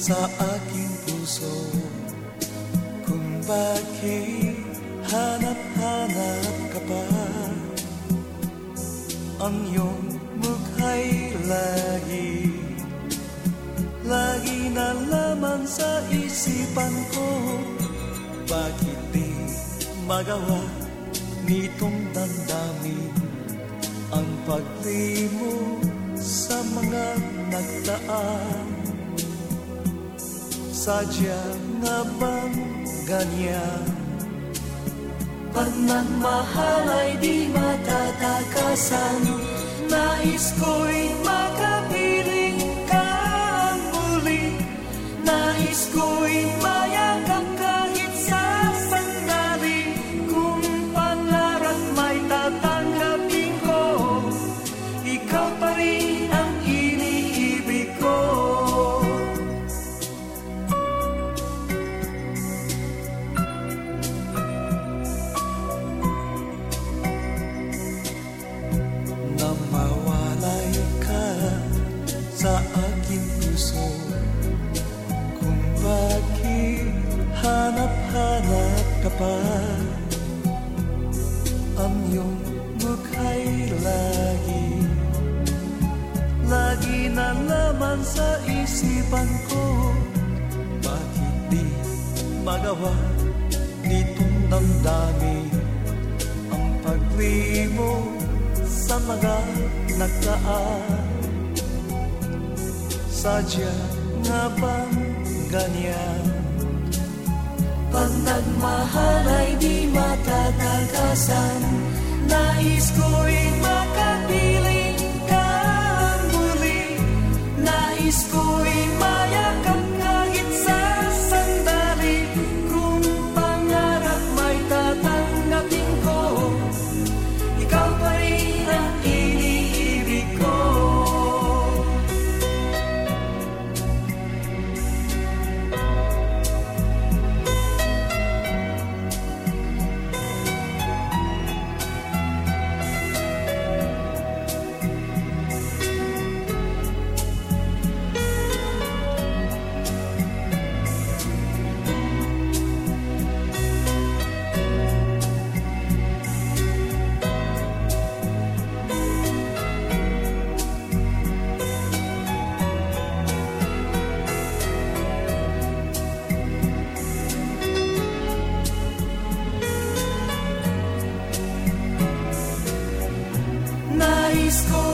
sa aking puso. Kung bakit hanap-hanap ka pa Ang iyong mukha'y lagi Lagi na laman sa isipan ko. Bakit di magawa nitong damdamin? Ang paglimo Sadya nga bang ganyan? Pag nagmahal ay di matatakasan Nais ko'y makapiling ka ang muli Nais ko'y mayakap sa aking puso. Kung bakit hanap-hanap ka pa Ang iyong mukha'y lagi. Lagi na laman sa isipan ko. Bakit di magawa nitong damdamin? Ang paglimo sa mga nagdaan Sadya nga bang ganyan? Pag nagmahal ay di matatagasan Nais ko'y makapiling Nais ko'y